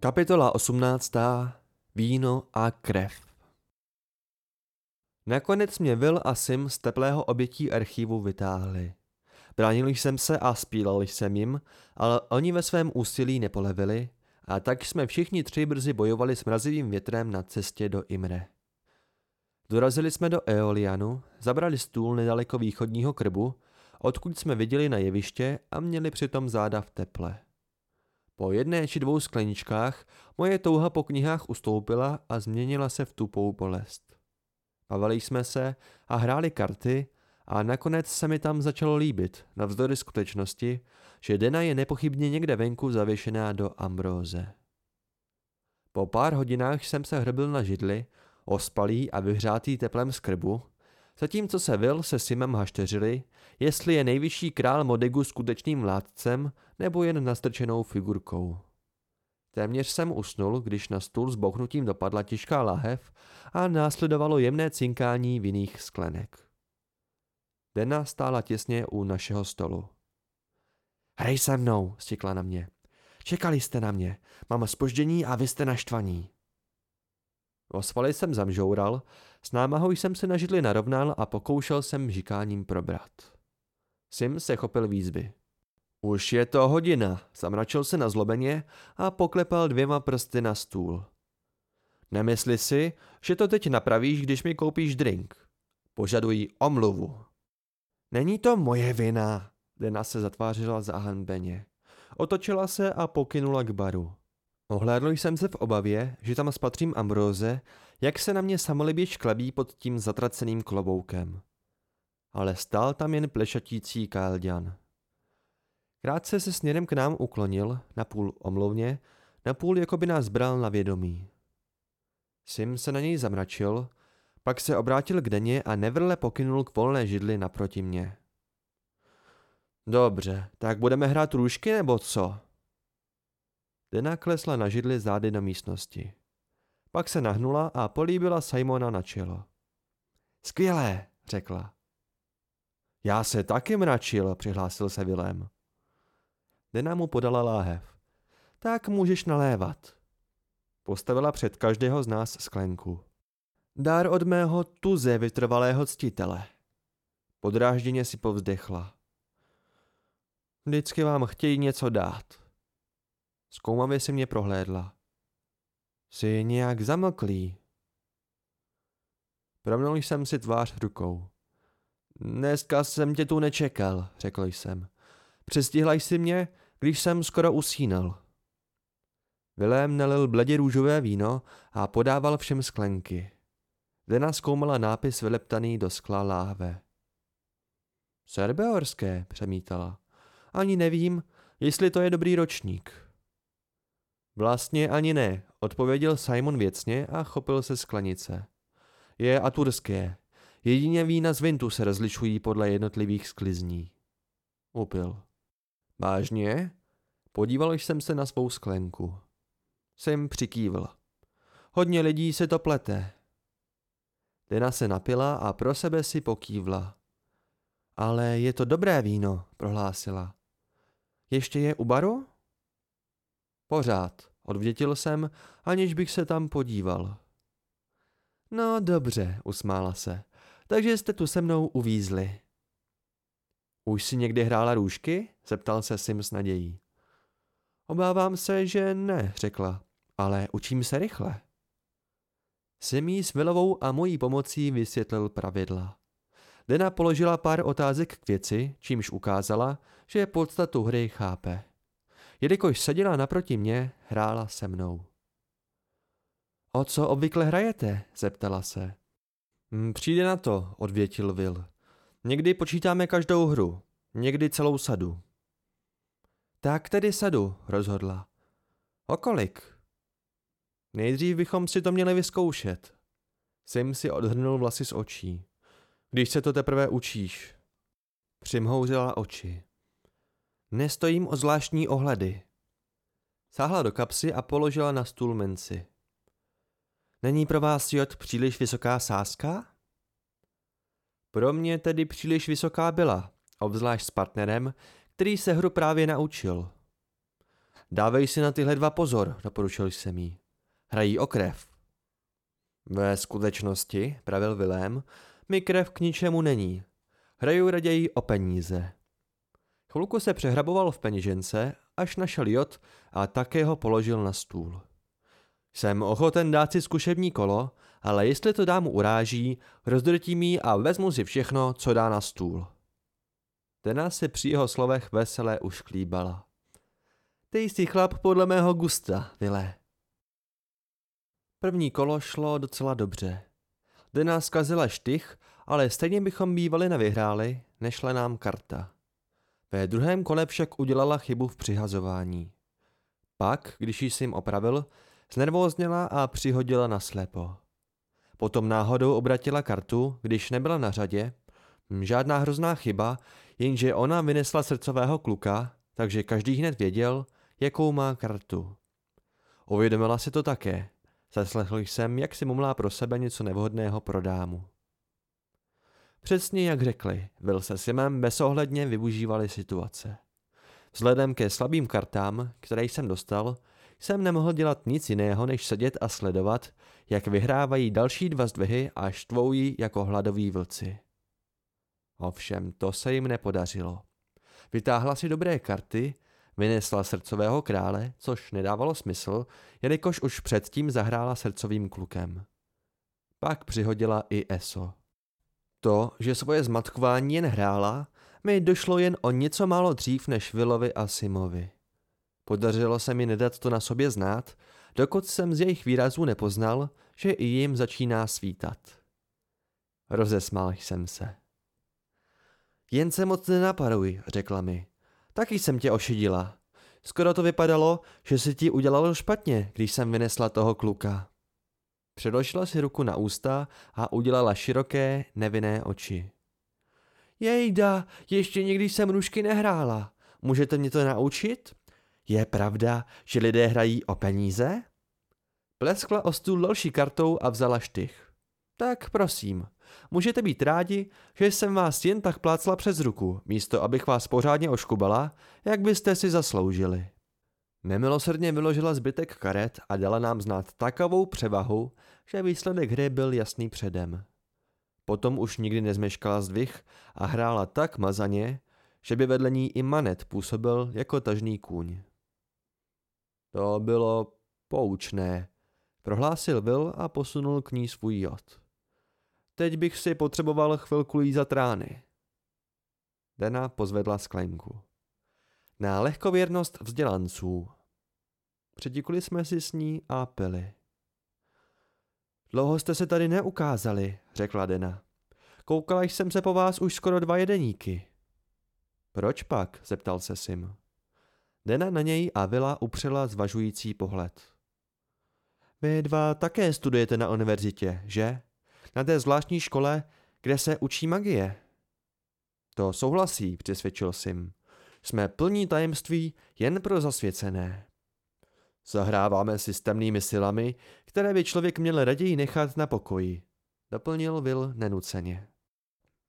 Kapitola 18. Víno a krev Nakonec mě Will a Sim z teplého obětí archivu vytáhli. Bránil jsem se a spílal jsem jim, ale oni ve svém úsilí nepolevili a tak jsme všichni tři brzy bojovali s mrazivým větrem na cestě do Imre. Dorazili jsme do Eolianu, zabrali stůl nedaleko východního krbu, odkud jsme viděli na jeviště a měli přitom záda v teple. Po jedné či dvou skleničkách moje touha po knihách ustoupila a změnila se v tupou bolest. Bavili jsme se a hráli karty a nakonec se mi tam začalo líbit, navzdory skutečnosti, že Dena je nepochybně někde venku zavěšená do ambróze. Po pár hodinách jsem se hrbil na židli, ospalý a vyhřátý teplem z krbu, zatímco se Will se Simem hašteřili, jestli je nejvyšší král Modegu skutečným vládcem nebo jen nastrčenou figurkou. Téměř jsem usnul, když na stůl s bouchnutím dopadla těžká lahev a následovalo jemné cinkání vinných sklenek. Dena stála těsně u našeho stolu. Hrej se mnou, stikla na mě. Čekali jste na mě. Mám spoždění a vy jste naštvaní. Osvaly jsem zamžoural, s námahou jsem se na židli narovnal a pokoušel jsem žikáním probrat. Sim se chopil výzvy. Už je to hodina, zamračil se na zlobeně a poklepal dvěma prsty na stůl. Nemysli si, že to teď napravíš, když mi koupíš drink. Požadují omluvu. Není to moje vina, Dena se zatvářila zahanbeně. Otočila se a pokynula k baru. Ohlédl jsem se v obavě, že tam spatřím Ambróze, jak se na mě samolibě šklebí pod tím zatraceným kloboukem. Ale stál tam jen plešatící Kálďan. Krátce se směrem k nám uklonil, napůl omlouvně, napůl jako by nás bral na vědomí. Sim se na něj zamračil, pak se obrátil k Deně a nevrle pokynul k volné židli naproti mě. Dobře, tak budeme hrát růžky nebo co? Dena klesla na židli zády do místnosti. Pak se nahnula a políbila Simona na čelo. Skvělé, řekla. Já se taky mračil, přihlásil se Vilém. Dena mu podala láhev. Tak můžeš nalévat. Postavila před každého z nás sklenku. Dár od mého tuze vytrvalého ctitele. Podrážděně si povzdechla. Vždycky vám chtějí něco dát. Zkoumavě si mě prohlédla. Jsi nějak zamlklý. Promnul jsem si tvář rukou. Dneska jsem tě tu nečekal, řekl jsem. Přestihla jsi mě, když jsem skoro usínal. Vilém nalil bledě růžové víno a podával všem sklenky. Dena zkoumala nápis vyleptaný do skla láhve. Serbeorské, přemítala. Ani nevím, jestli to je dobrý ročník. Vlastně ani ne, odpověděl Simon věcně a chopil se sklenice. Je aturské. Jedině vína z Vintu se rozlišují podle jednotlivých sklizní. Upil. Vážně? Podíval jsem se na svou sklenku. Jsem přikývl. Hodně lidí se to plete. Dena se napila a pro sebe si pokývla. Ale je to dobré víno, prohlásila. Ještě je u baru? Pořád, odvdětil jsem, aniž bych se tam podíval. No dobře, usmála se. Takže jste tu se mnou uvízli. Už si někdy hrála růžky? zeptal se Sim s nadějí. Obávám se, že ne, řekla, ale učím se rychle. Sim s Milovou a mojí pomocí vysvětlil pravidla. Dena položila pár otázek k věci, čímž ukázala, že podstatu hry chápe. Jelikož seděla naproti mě, hrála se mnou. O co obvykle hrajete? zeptala se. Hm, přijde na to, odvětil Will. Někdy počítáme každou hru, někdy celou sadu. Tak tedy sadu, rozhodla. O kolik? Nejdřív bychom si to měli vyzkoušet. Sim si odhrnul vlasy z očí. Když se to teprve učíš. Přimhouřila oči. Nestojím o zvláštní ohledy. Sáhla do kapsy a položila na stůl minci. Není pro vás jod příliš vysoká sázka? Pro mě tedy příliš vysoká byla, obzvlášť s partnerem, který se hru právě naučil. Dávej si na tyhle dva pozor, doporučil jsem jí. Hrají o krev. Ve skutečnosti, pravil Vilém, mi krev k ničemu není. Hraju raději o peníze. Chvilku se přehraboval v peněžence, až našel jod a také ho položil na stůl. Jsem ochoten dát si zkušební kolo, ale jestli to dámu uráží, rozdrtím jí a vezmu si všechno, co dá na stůl. Dena se při jeho slovech veselé ušklíbala. Ty jsi chlap podle mého gusta, Vile. První kolo šlo docela dobře. Dena zkazila štych, ale stejně bychom bývali nevyhráli, nešla nám karta. Ve druhém kole však udělala chybu v přihazování. Pak, když ji jim opravil, znervózněla a přihodila na slepo. Potom náhodou obratila kartu, když nebyla na řadě. Hm, žádná hrozná chyba, jenže ona vynesla srdcového kluka, takže každý hned věděl, jakou má kartu. Uvědomila si to také. Zaslechl jsem, jak si mumlá pro sebe něco nevhodného pro dámu. Přesně jak řekli, Will se Simem bezohledně využívali situace. Vzhledem ke slabým kartám, které jsem dostal, jsem nemohl dělat nic jiného, než sedět a sledovat, jak vyhrávají další dva zdvihy a štvoují jako hladoví vlci. Ovšem, to se jim nepodařilo. Vytáhla si dobré karty, vynesla srdcového krále, což nedávalo smysl, jelikož už předtím zahrála srdcovým klukem. Pak přihodila i Eso. To, že svoje zmatkování jen hrála, mi došlo jen o něco málo dřív než Vilovi a Simovi. Podařilo se mi nedat to na sobě znát, dokud jsem z jejich výrazů nepoznal, že i jim začíná svítat. Rozesmál jsem se. Jen se moc nenaparuj, řekla mi. Taky jsem tě ošidila. Skoro to vypadalo, že si ti udělalo špatně, když jsem vynesla toho kluka. Předložila si ruku na ústa a udělala široké, nevinné oči. Jejda, ještě někdy jsem rušky nehrála. Můžete mě to naučit? Je pravda, že lidé hrají o peníze? Pleskla o stůl další kartou a vzala štych. Tak prosím, můžete být rádi, že jsem vás jen tak plácla přes ruku, místo abych vás pořádně oškubala, jak byste si zasloužili. Nemilosrdně vyložila zbytek karet a dala nám znát takovou převahu, že výsledek hry byl jasný předem. Potom už nikdy nezmeškala zdvih a hrála tak mazaně, že by vedle ní i manet působil jako tažný kůň. To bylo poučné, prohlásil Will a posunul k ní svůj jod. Teď bych si potřeboval chvilku lízat rány. Dena pozvedla sklenku. Na lehkověrnost vzdělanců. Předikuli jsme si s ní a pili. Dlouho jste se tady neukázali, řekla Dena. Koukala jsem se po vás už skoro dva jedeníky. Proč pak? zeptal se Sim. Dena na něj a Vila upřela zvažující pohled. Vy dva také studujete na univerzitě, že? Na té zvláštní škole, kde se učí magie. To souhlasí, přesvědčil Sim. Jsme plní tajemství jen pro zasvěcené. Zahráváme si s temnými silami, které by člověk měl raději nechat na pokoji, doplnil Will nenuceně.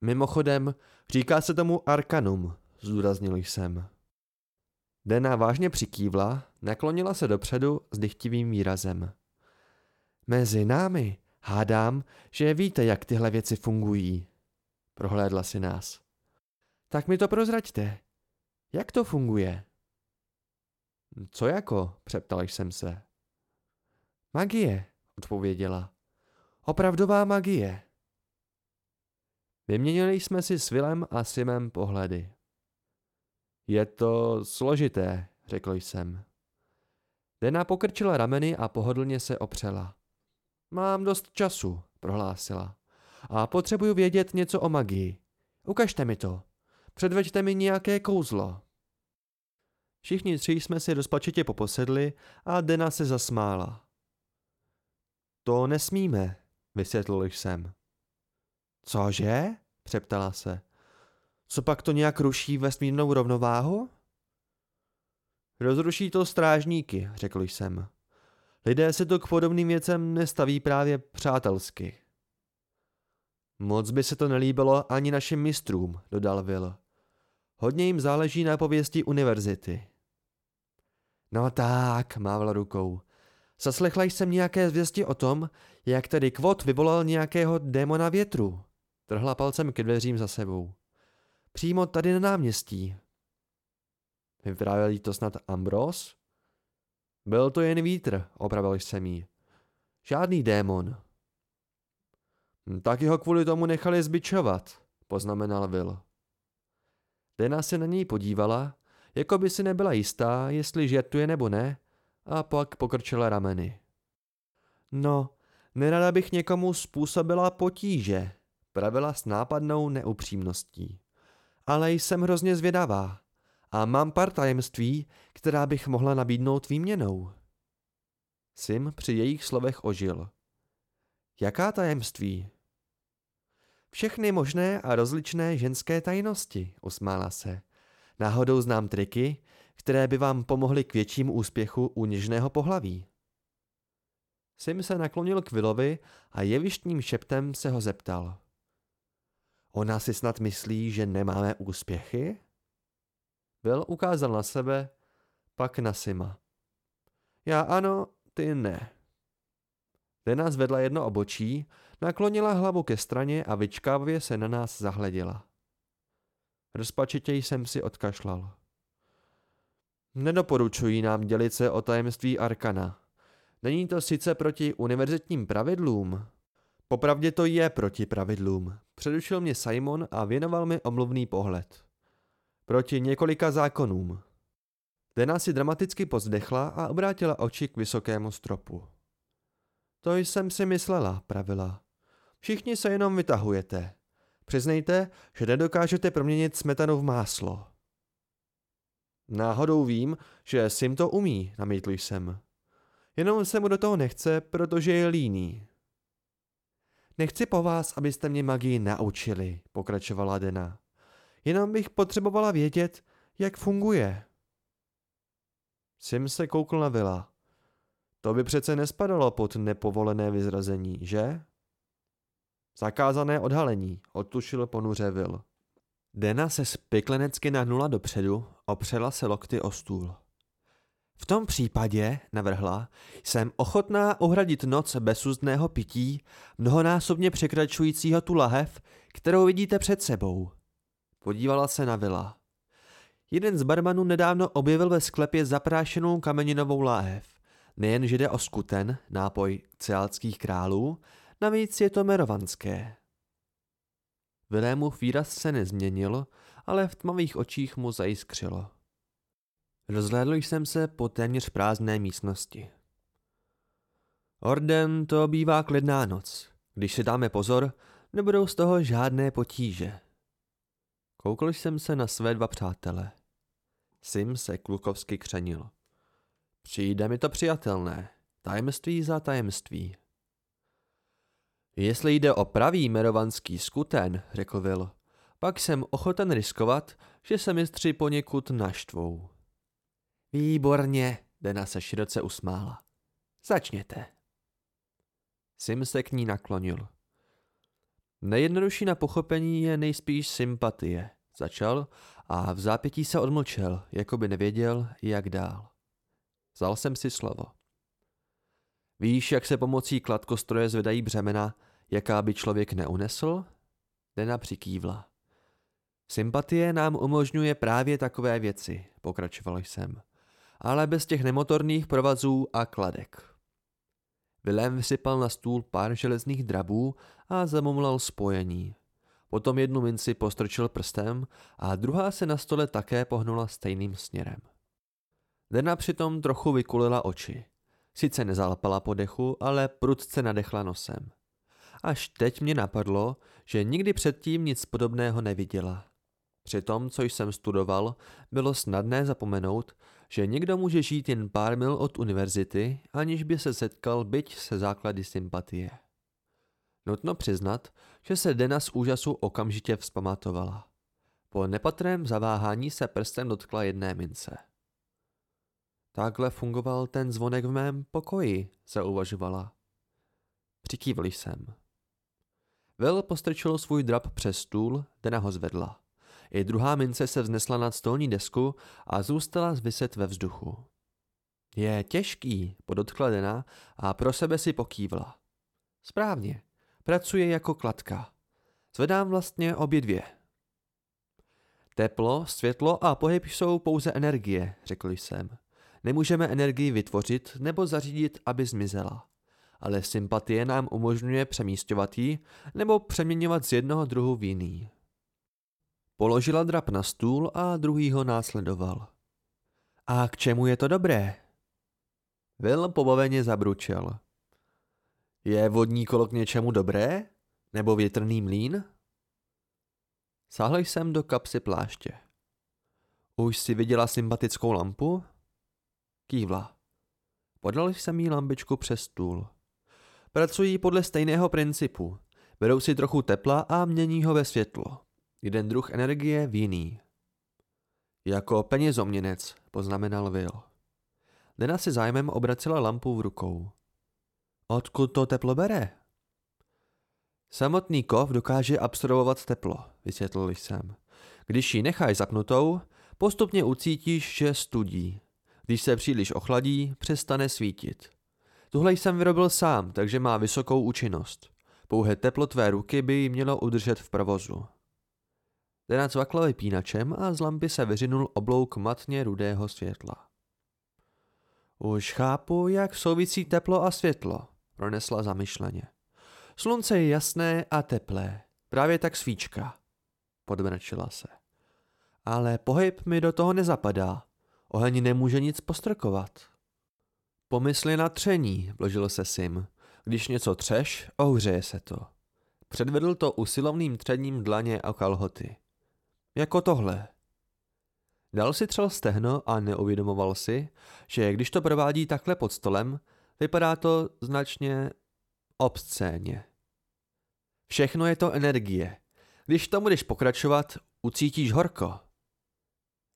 Mimochodem, říká se tomu Arkanum, zdůraznil jsem. Dena vážně přikývla, naklonila se dopředu s dychtivým výrazem. Mezi námi hádám, že víte, jak tyhle věci fungují. Prohlédla si nás. Tak mi to prozraďte. Jak to funguje? Co jako? přeptal jsem se. Magie, odpověděla. Opravdová magie. Vyměnili jsme si s Vilem a Simem pohledy. Je to složité, řekl jsem. Dena pokrčila rameny a pohodlně se opřela. Mám dost času, prohlásila. A potřebuju vědět něco o magii. Ukažte mi to. Předveďte mi nějaké kouzlo. Všichni tři jsme si rozpačitě poposedli a Dena se zasmála. To nesmíme, vysvětlil jsem. Cože? přeptala se. Co pak to nějak ruší vesmírnou rovnováhu? Rozruší to strážníky, řekl jsem. Lidé se to k podobným věcem nestaví právě přátelsky. Moc by se to nelíbilo ani našim mistrům, dodal Will. Hodně jim záleží na pověsti univerzity. No tak, mával rukou. Zaslechla jsem nějaké zvěsti o tom, jak tedy Kvot vyvolal nějakého démona větru. Trhla palcem ke dveřím za sebou. Přímo tady na náměstí. Vyprávěl to snad Ambros? Byl to jen vítr, opravil jsem jí. Žádný démon. Hm, tak ho kvůli tomu nechali zbičovat, poznamenal Will. Dena se na něj podívala, jako by si nebyla jistá, jestli žertuje nebo ne, a pak pokrčila rameny. No, nerada bych někomu způsobila potíže, pravila s nápadnou neupřímností. Ale jsem hrozně zvědavá a mám pár tajemství, která bych mohla nabídnout výměnou. Sim při jejich slovech ožil. Jaká tajemství? Všechny možné a rozličné ženské tajnosti, usmála se. Náhodou znám triky, které by vám pomohly k většímu úspěchu u něžného pohlaví. Sim se naklonil k Willovi a jevištním šeptem se ho zeptal. Ona si snad myslí, že nemáme úspěchy? Will ukázal na sebe, pak na Sima. Já ano, ty ne. Dena zvedla jedno obočí, naklonila hlavu ke straně a vyčkávě se na nás zahleděla. Rozpačitě jsem si odkašlal. Nedoporučují nám dělit se o tajemství Arkana. Není to sice proti univerzitním pravidlům. Popravdě to je proti pravidlům. Předušil mě Simon a věnoval mi omluvný pohled. Proti několika zákonům. Dena si dramaticky pozdechla a obrátila oči k vysokému stropu. To jsem si myslela, pravila. Všichni se jenom vytahujete. Přiznejte, že nedokážete proměnit smetanu v máslo. Náhodou vím, že Sim to umí, namítl jsem. Jenom se mu do toho nechce, protože je líný. Nechci po vás, abyste mě magii naučili, pokračovala Dena. Jenom bych potřebovala vědět, jak funguje. Sim se koukl na Vila. To by přece nespadalo pod nepovolené vyzrazení, že? Zakázané odhalení, odtušil ponuře Vil. Dena se spiklenecky nahnula dopředu, opřela se lokty o stůl. V tom případě, navrhla, jsem ochotná uhradit noc bezúzdného pití, mnohonásobně překračujícího tu lahev, kterou vidíte před sebou. Podívala se na vila. Jeden z barmanů nedávno objevil ve sklepě zaprášenou kameninovou láhev. Nejen, že jde o skuten, nápoj ceálských králů, navíc je to merovanské. Vilémův výraz se nezměnil, ale v tmavých očích mu zajiskřilo. Rozhlédl jsem se po téměř prázdné místnosti. Orden to bývá klidná noc. Když si dáme pozor, nebudou z toho žádné potíže. Koukl jsem se na své dva přátele. Sim se klukovsky křenil. Přijde mi to přijatelné. Tajemství za tajemství. Jestli jde o pravý merovanský skuten, řekl Will, pak jsem ochoten riskovat, že se mistři poněkud naštvou. Výborně, Dena se široce usmála. Začněte. Sim se k ní naklonil. Nejjednodušší na pochopení je nejspíš sympatie, začal a v zápětí se odmlčel, jako by nevěděl, jak dál. Vzal jsem si slovo. Víš, jak se pomocí kladkostroje zvedají břemena, jaká by člověk neunesl? Dena přikývla. Sympatie nám umožňuje právě takové věci, pokračoval jsem, ale bez těch nemotorných provazů a kladek. Vilém vysypal na stůl pár železných drabů a zamumlal spojení. Potom jednu minci postrčil prstem a druhá se na stole také pohnula stejným směrem. Dena přitom trochu vykulila oči. Sice nezalapala po dechu, ale prudce nadechla nosem. Až teď mě napadlo, že nikdy předtím nic podobného neviděla. Při tom, co jsem studoval, bylo snadné zapomenout, že někdo může žít jen pár mil od univerzity, aniž by se setkal byť se základy sympatie. Nutno přiznat, že se Dena z úžasu okamžitě vzpamatovala. Po nepatrném zaváhání se prstem dotkla jedné mince. Takhle fungoval ten zvonek v mém pokoji, se uvažovala. Přikývl jsem. Will postrčil svůj drap přes stůl, Dena ho zvedla. I druhá mince se vznesla nad stolní desku a zůstala zviset ve vzduchu. Je těžký, podotkla Dena a pro sebe si pokývla. Správně, pracuje jako kladka. Zvedám vlastně obě dvě. Teplo, světlo a pohyb jsou pouze energie, řekl jsem. Nemůžeme energii vytvořit nebo zařídit, aby zmizela. Ale sympatie nám umožňuje přemístěvat ji nebo přeměňovat z jednoho druhu v jiný. Položila drap na stůl a druhý ho následoval. A k čemu je to dobré? Will pobaveně zabručel. Je vodní kolo k něčemu dobré? Nebo větrný mlín? Sáhl jsem do kapsy pláště. Už si viděla sympatickou lampu? Kývla. Podal jsem jí lampičku přes stůl. Pracují podle stejného principu. Berou si trochu tepla a mění ho ve světlo. Jeden druh energie v jiný. Jako penězoměnec, poznamenal Will. Lena si zájmem obracela lampu v rukou. Odkud to teplo bere? Samotný kov dokáže absorbovat teplo, vysvětlil jsem. Když ji necháš zapnutou, postupně ucítíš, že studí. Když se příliš ochladí, přestane svítit. Tuhle jsem vyrobil sám, takže má vysokou účinnost. Pouhé teplo tvé ruky by ji mělo udržet v provozu. Ten cvakl vypínačem a z lampy se vyřinul oblouk matně rudého světla. Už chápu, jak souvisí teplo a světlo, pronesla zamyšleně. Slunce je jasné a teplé, právě tak svíčka, podmračila se. Ale pohyb mi do toho nezapadá. Oheň nemůže nic postrkovat. Pomysli na tření, vložil se Sim. Když něco třeš, ohřeje se to. Předvedl to usilovným třením dlaně a kalhoty. Jako tohle. Dal si třel stehno a neuvědomoval si, že když to provádí takhle pod stolem, vypadá to značně obscéně. Všechno je to energie. Když tomu budeš pokračovat, ucítíš horko.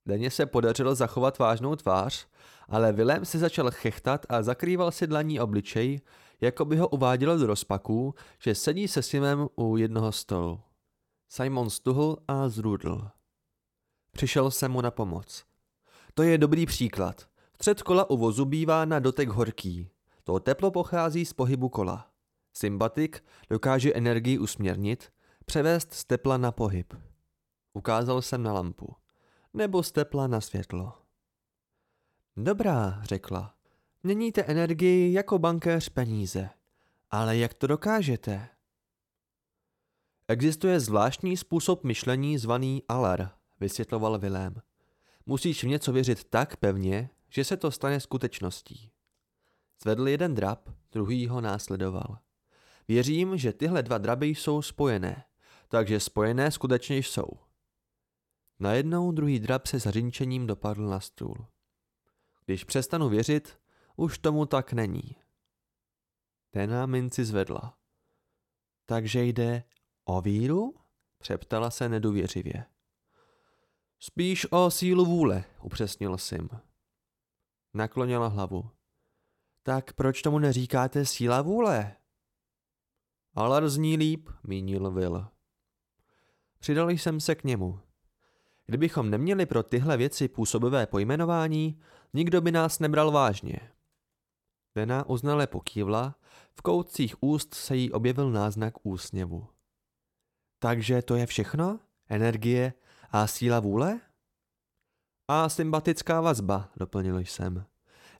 Denně se podařilo zachovat vážnou tvář, ale Vilém si začal chechtat a zakrýval si dlaní obličej, jako by ho uvádělo do rozpaků, že sedí se Simem u jednoho stolu. Simon stuhl a zrudl. Přišel jsem mu na pomoc. To je dobrý příklad. Střed kola u vozu bývá na dotek horký. To teplo pochází z pohybu kola. Sympatik dokáže energii usměrnit, převést z tepla na pohyb. Ukázal jsem na lampu. Nebo z tepla na světlo. Dobrá, řekla. Měníte energii jako bankéř peníze. Ale jak to dokážete? Existuje zvláštní způsob myšlení zvaný alar, vysvětloval Vilém. Musíš v něco věřit tak pevně, že se to stane skutečností. Zvedl jeden drap, druhý ho následoval. Věřím, že tyhle dva draby jsou spojené, takže spojené skutečně jsou. Najednou druhý drap se zařinčením dopadl na stůl. Když přestanu věřit, už tomu tak není. Tena minci zvedla. Takže jde o víru? Přeptala se nedůvěřivě. Spíš o sílu vůle, upřesnil Sim. Naklonila hlavu. Tak proč tomu neříkáte síla vůle? Ale zní líp, mínil Will. Přidal jsem se k němu. Kdybychom neměli pro tyhle věci působivé pojmenování, nikdo by nás nebral vážně. Vena uznale pokývla, v koutcích úst se jí objevil náznak úsměvu. Takže to je všechno? Energie a síla vůle? A sympatická vazba, doplnil jsem.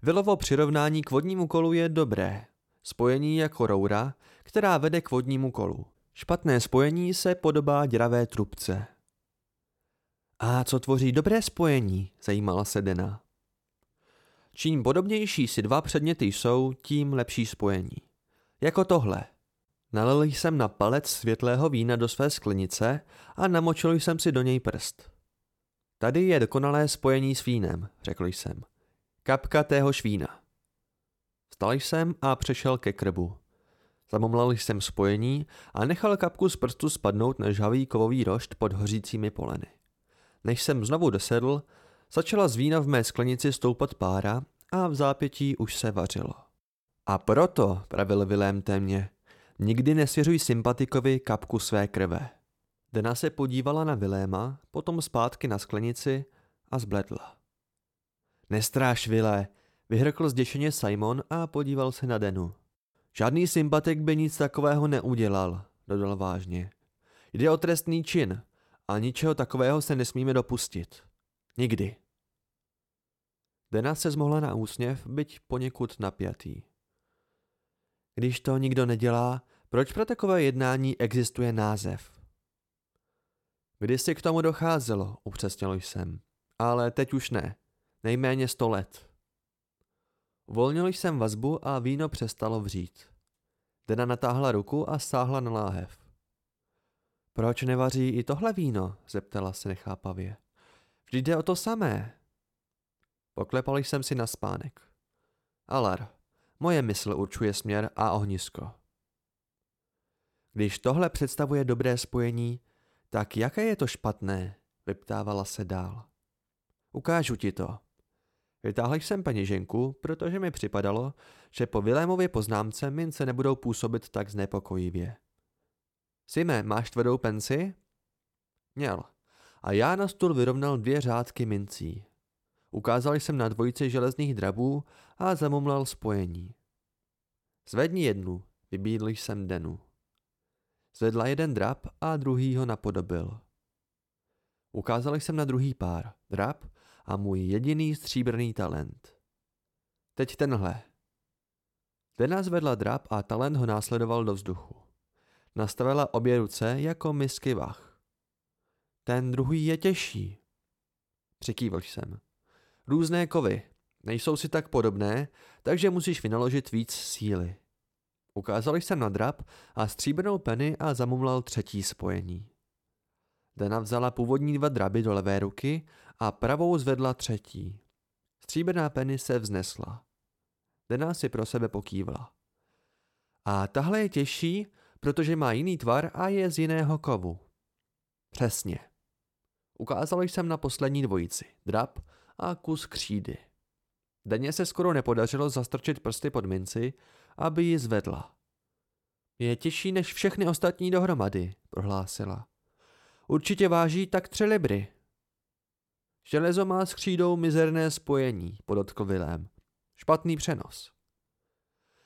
Vilovo přirovnání k vodnímu kolu je dobré. Spojení jako roura, která vede k vodnímu kolu. Špatné spojení se podobá děravé trubce. A co tvoří dobré spojení, zajímala se Dena. Čím podobnější si dva předměty jsou, tím lepší spojení. Jako tohle. Nalil jsem na palec světlého vína do své sklenice a namočil jsem si do něj prst. Tady je dokonalé spojení s vínem, řekl jsem. Kapka téhož vína. Vstal jsem a přešel ke krbu. Zamomlal jsem spojení a nechal kapku z prstu spadnout na žhavý kovový rošt pod hořícími poleny. Než jsem znovu dosedl, začala z vína v mé sklenici stoupat pára a v zápětí už se vařilo. A proto, pravil Vilém témě, nikdy nesvěřuj sympatikovi kapku své krve. Dena se podívala na Viléma, potom zpátky na sklenici a zbledla. Nestráš, Vilé, vyhrkl zděšeně Simon a podíval se na Denu. Žádný sympatik by nic takového neudělal, dodal vážně. Jde o trestný čin a ničeho takového se nesmíme dopustit. Nikdy. Dena se zmohla na úsměv, byť poněkud napjatý. Když to nikdo nedělá, proč pro takové jednání existuje název? Kdy si k tomu docházelo, upřesnil jsem. Ale teď už ne. Nejméně sto let. Uvolnil jsem vazbu a víno přestalo vřít. Dena natáhla ruku a sáhla na láhev. Proč nevaří i tohle víno? zeptala se nechápavě. Vždyť jde o to samé. Poklepal jsem si na spánek. Alar, moje mysl určuje směr a ohnisko. Když tohle představuje dobré spojení, tak jaké je to špatné? Vyptávala se dál. Ukážu ti to. Vytáhl jsem peněženku, protože mi připadalo, že po Vilémově poznámce mince nebudou působit tak znepokojivě. Sime, máš tvrdou penci? Měl. A já na stůl vyrovnal dvě řádky mincí. Ukázal jsem na dvojici železných drabů a zamumlal spojení. Zvedni jednu, vybídl jsem Denu. Zvedla jeden drab a druhý ho napodobil. Ukázal jsem na druhý pár, drab a můj jediný stříbrný talent. Teď tenhle. Dena zvedla drab a talent ho následoval do vzduchu. Nastavila obě ruce jako misky vach. Ten druhý je těžší. Přikývl jsem. Různé kovy. Nejsou si tak podobné, takže musíš vynaložit víc síly. Ukázal jsem na drap a stříbrnou peny a zamumlal třetí spojení. Dana vzala původní dva draby do levé ruky a pravou zvedla třetí. Stříbrná peny se vznesla. Dana si pro sebe pokývla. A tahle je těžší, protože má jiný tvar a je z jiného kovu. Přesně. Ukázal jsem na poslední dvojici, drap a kus křídy. Daně se skoro nepodařilo zastrčit prsty pod minci, aby ji zvedla. Je těžší než všechny ostatní dohromady, prohlásila. Určitě váží tak tři libry. Železo má s křídou mizerné spojení, podotkl Vilém. Špatný přenos.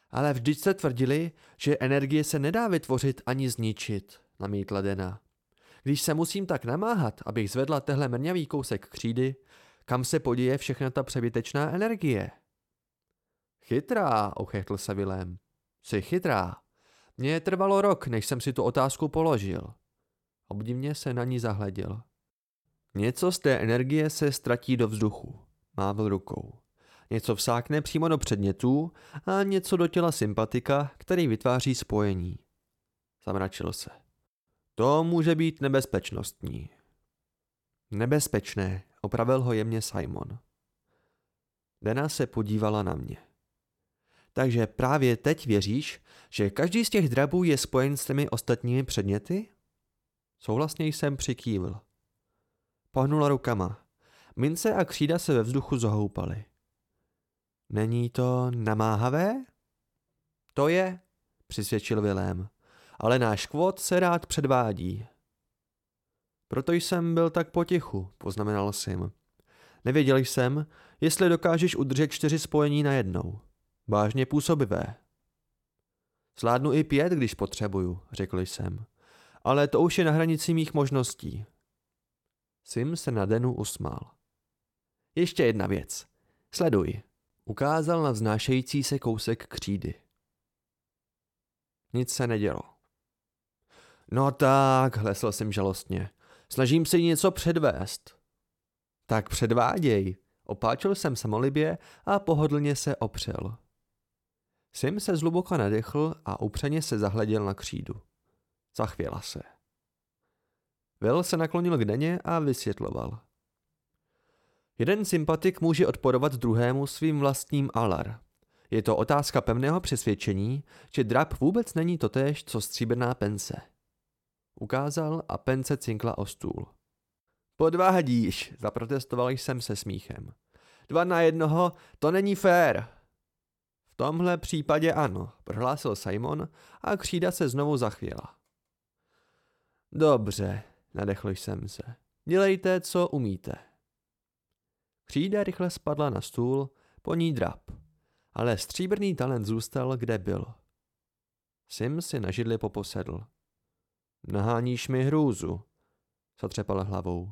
Ale vždyť se tvrdili, že energie se nedá vytvořit ani zničit, namítla Dena. Když se musím tak namáhat, abych zvedla tehle mrňavý kousek křídy, kam se podíje všechna ta přebytečná energie? Chytrá, uchechl se Vilém. Jsi chytrá. Mně trvalo rok, než jsem si tu otázku položil. Obdivně se na ní zahleděl. Něco z té energie se ztratí do vzduchu. Mávl rukou. Něco vsákne přímo do předmětů a něco do těla sympatika, který vytváří spojení. Zamračil se. To může být nebezpečnostní. Nebezpečné, opravil ho jemně Simon. Dena se podívala na mě. Takže právě teď věříš, že každý z těch drabů je spojen s těmi ostatními předměty? Souhlasně jsem přikývl. Pohnula rukama. Mince a křída se ve vzduchu zohoupaly. Není to namáhavé? To je, přisvědčil Vilém, ale náš kvot se rád předvádí. Proto jsem byl tak potichu, poznamenal Sim. Nevěděl jsem, jestli dokážeš udržet čtyři spojení na jednou. Vážně působivé. Zvládnu i pět, když potřebuju, řekl jsem. Ale to už je na hranici mých možností. Sim se na Denu usmál. Ještě jedna věc. Sleduj. Ukázal na vznášející se kousek křídy. Nic se nedělo. No tak, hlesl jsem žalostně. Snažím se něco předvést. Tak předváděj, opáčil jsem samolibě a pohodlně se opřel. Sim se zhluboka nadechl a upřeně se zahleděl na křídu. Zachvěla se. Will se naklonil k Deně a vysvětloval. Jeden sympatik může odporovat druhému svým vlastním alar. Je to otázka pevného přesvědčení, že drap vůbec není totéž, co stříbrná pence. Ukázal a pence cinkla o stůl. Podvádíš, zaprotestoval jsem se smíchem. Dva na jednoho, to není fér. V tomhle případě ano, prohlásil Simon a křída se znovu zachvěla. Dobře, nadechl jsem se. Dělejte, co umíte. Křída rychle spadla na stůl, po ní drap, ale stříbrný talent zůstal, kde byl. Sim si na židli poposedl. Naháníš mi hrůzu, zatřepal hlavou.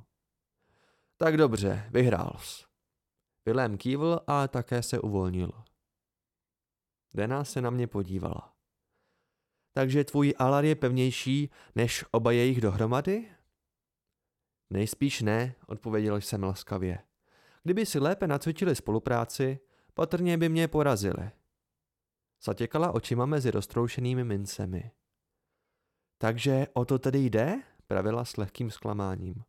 Tak dobře, vyhrál jsi. Vilém kývl a také se uvolnil. Dena se na mě podívala. Takže tvůj alar je pevnější než oba jejich dohromady? Nejspíš ne, odpověděl jsem laskavě. Kdyby si lépe nacvičili spolupráci, patrně by mě porazili. Zatěkala očima mezi roztroušenými mincemi. Takže o to tedy jde? Pravila s lehkým zklamáním.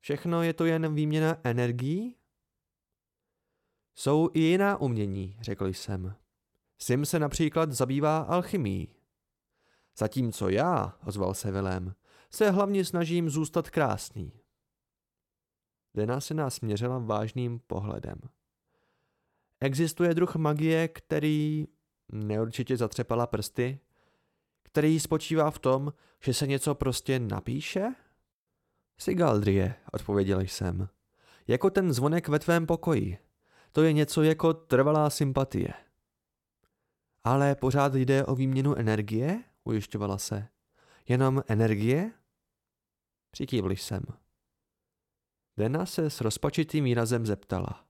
Všechno je to jen výměna energií? Jsou i jiná umění, řekl jsem. Sim se například zabývá alchymí. Zatímco já, ozval se Vilém, se hlavně snažím zůstat krásný. Dena se nás měřila vážným pohledem. Existuje druh magie, který neurčitě zatřepala prsty, který spočívá v tom, že se něco prostě napíše? Sigaldrie, odpověděl jsem. Jako ten zvonek ve tvém pokoji. To je něco jako trvalá sympatie. Ale pořád jde o výměnu energie, ujišťovala se. Jenom energie? Přikývl jsem. Dena se s rozpačitým výrazem zeptala.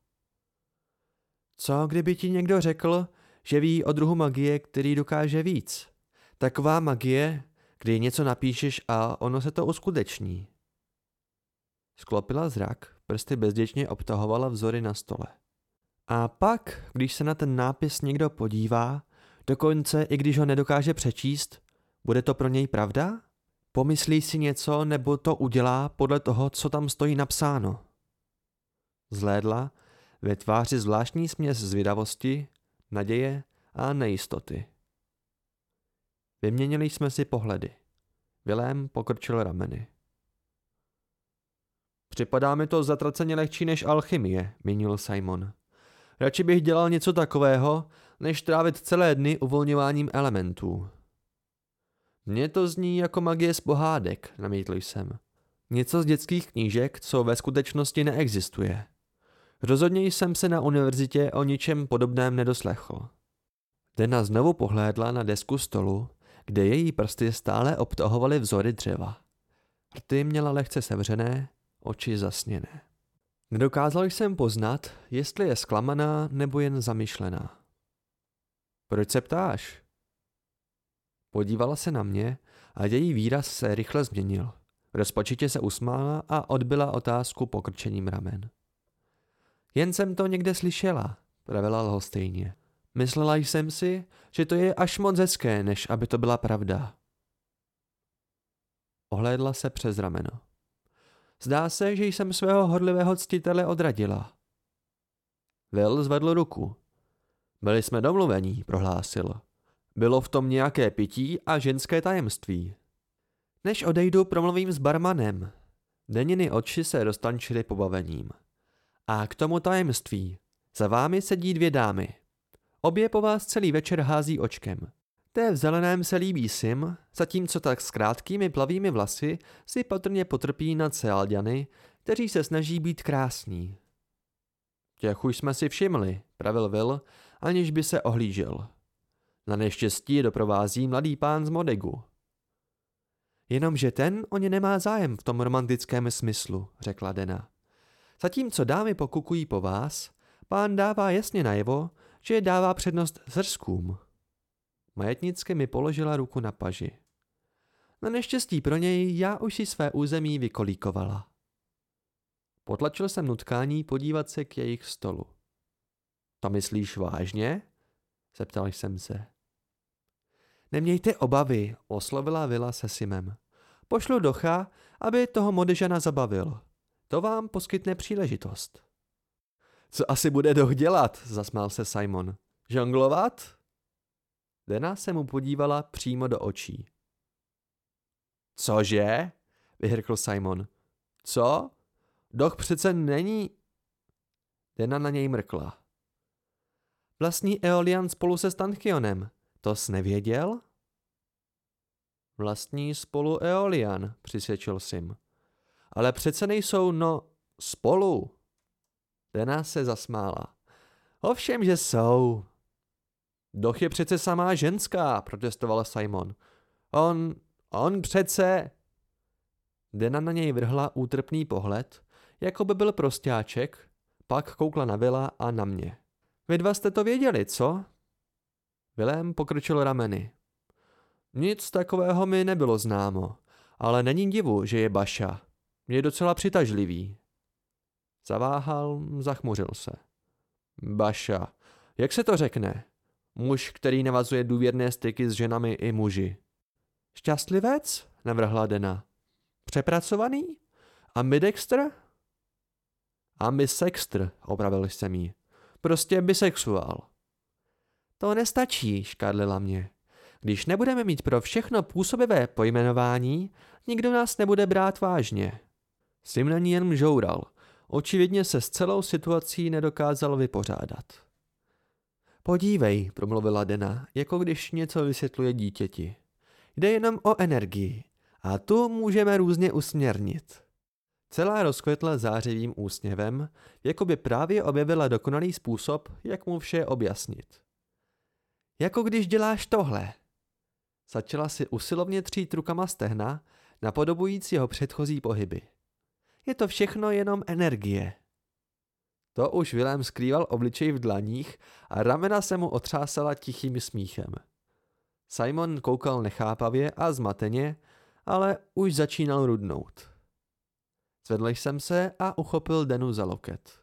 Co kdyby ti někdo řekl, že ví o druhu magie, který dokáže víc? Taková magie, kdy něco napíšeš a ono se to uskuteční. Sklopila zrak, prsty bezděčně obtahovala vzory na stole. A pak, když se na ten nápis někdo podívá, dokonce i když ho nedokáže přečíst, bude to pro něj pravda? Pomyslí si něco nebo to udělá podle toho, co tam stojí napsáno. Zlédla ve tváři zvláštní směs zvědavosti, naděje a nejistoty. Vyměnili jsme si pohledy. Vilém pokrčil rameny. Připadá mi to zatraceně lehčí než alchymie, minul Simon. Radši bych dělal něco takového, než trávit celé dny uvolňováním elementů. Mně to zní jako magie z pohádek, namítl jsem. Něco z dětských knížek, co ve skutečnosti neexistuje. Rozhodně jsem se na univerzitě o ničem podobném nedoslechl. Dena znovu pohlédla na desku stolu, kde její prsty stále obtahovaly vzory dřeva. Rty měla lehce sevřené, oči zasněné. Nedokázal jsem poznat, jestli je zklamaná nebo jen zamyšlená. Proč se ptáš? Podívala se na mě a její výraz se rychle změnil. Rozpačitě se usmála a odbyla otázku pokrčením ramen. Jen jsem to někde slyšela, pravila lhostejně. Myslela jsem si, že to je až moc hezké, než aby to byla pravda. Ohlédla se přes rameno. Zdá se, že jsem svého hodlivého ctitele odradila. Will zvedl ruku. Byli jsme domluvení, prohlásil. Bylo v tom nějaké pití a ženské tajemství. Než odejdu, promluvím s barmanem. Deniny oči se roztančily pobavením. A k tomu tajemství. Za vámi sedí dvě dámy. Obě po vás celý večer hází očkem. Té v zeleném se líbí Sim, zatímco tak s krátkými plavými vlasy si patrně potrpí na Cealdiany, kteří se snaží být krásní. Těch už jsme si všimli, pravil Will, aniž by se ohlížel. Na neštěstí doprovází mladý pán z Modegu. Jenomže ten o ně nemá zájem v tom romantickém smyslu, řekla Dena. Zatímco dámy pokukují po vás, pán dává jasně najevo, že dává přednost zrskům. Majetnicky mi položila ruku na paži. Na neštěstí pro něj já už si své území vykolíkovala. Potlačil jsem nutkání podívat se k jejich stolu. To myslíš vážně? Zeptal jsem se. Nemějte obavy, oslovila Vila se Simem. Pošlu Docha, aby toho Modežana zabavil. To vám poskytne příležitost. Co asi bude Doch dělat, zasmál se Simon. Žonglovat? Dena se mu podívala přímo do očí. Cože? vyhrkl Simon. Co? Doch přece není... Dena na něj mrkla. Vlastní Eolian spolu se Stanchionem. To jsi nevěděl? Vlastní spolu Eolian, přisvědčil Sim. Ale přece nejsou, no, spolu. Dena se zasmála. Ovšem, že jsou. Doch je přece samá ženská, protestoval Simon. On, on přece... Dena na něj vrhla útrpný pohled, jako by byl prostáček, pak koukla na Vila a na mě. Vy dva jste to věděli, co? Vilém pokročil rameny. Nic takového mi nebylo známo, ale není divu, že je Baša. Je docela přitažlivý. Zaváhal, zachmuřil se. Baša. Jak se to řekne? Muž, který navazuje důvěrné styky s ženami i muži. Šťastlivec? navrhla Dena. Přepracovaný? Ambidexter? Ambisextr, opravil jsem jí. Prostě bisexuál. To nestačí, škádlila mě. Když nebudeme mít pro všechno působivé pojmenování, nikdo nás nebude brát vážně. Sim na ní jen žoural. Očividně se s celou situací nedokázal vypořádat. Podívej, promluvila Dena, jako když něco vysvětluje dítěti. Jde jenom o energii. A tu můžeme různě usměrnit. Celá rozkvetla zářivým úsměvem, jako by právě objevila dokonalý způsob, jak mu vše objasnit. Jako když děláš tohle. Začala si usilovně třít rukama stehna, napodobujíc jeho předchozí pohyby. Je to všechno jenom energie. To už Vilém skrýval obličej v dlaních a ramena se mu otřásala tichým smíchem. Simon koukal nechápavě a zmateně, ale už začínal rudnout. Zvedl jsem se a uchopil Denu za loket.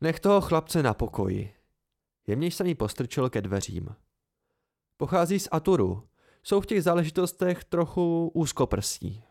Nech toho chlapce na pokoji. Jemně jsem jí postrčil ke dveřím. Pochází z Aturu. Jsou v těch záležitostech trochu úzkoprsí.